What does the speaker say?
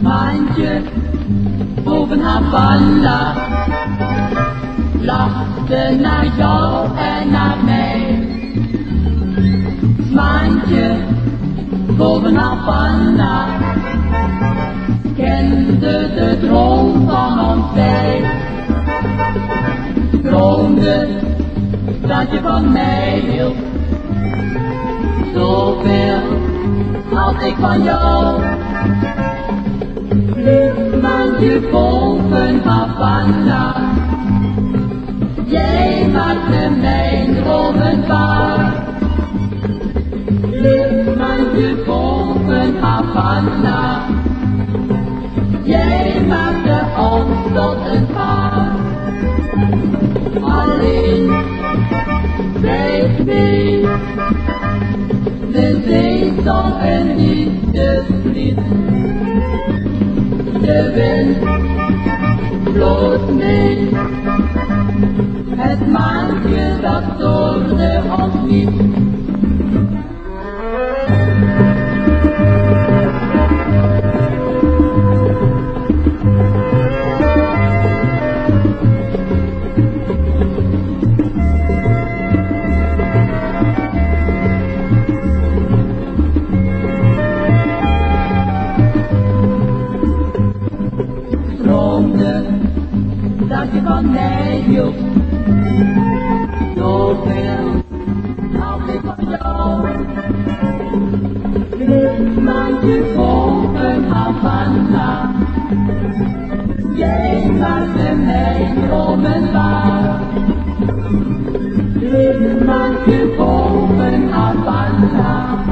Maantje boven Havana lachte naar jou en naar mij. Maantje boven Havana kende de droom van ons bij. Droomde dat je van mij hield, ik van jou. Maandje boven Havana, jij maakte mijn dromen waar. Maandje boven Havana, jij maakte ons tot een paar. Alleen, wij twee, son the. Heaven, bloß nicht, es manche, das. Droomde dat je van mij hield. Zoveel als ik van jou. Dit maandje boven Havana. Jij maakte mijn dromen waar. Dit maandje boven Havana.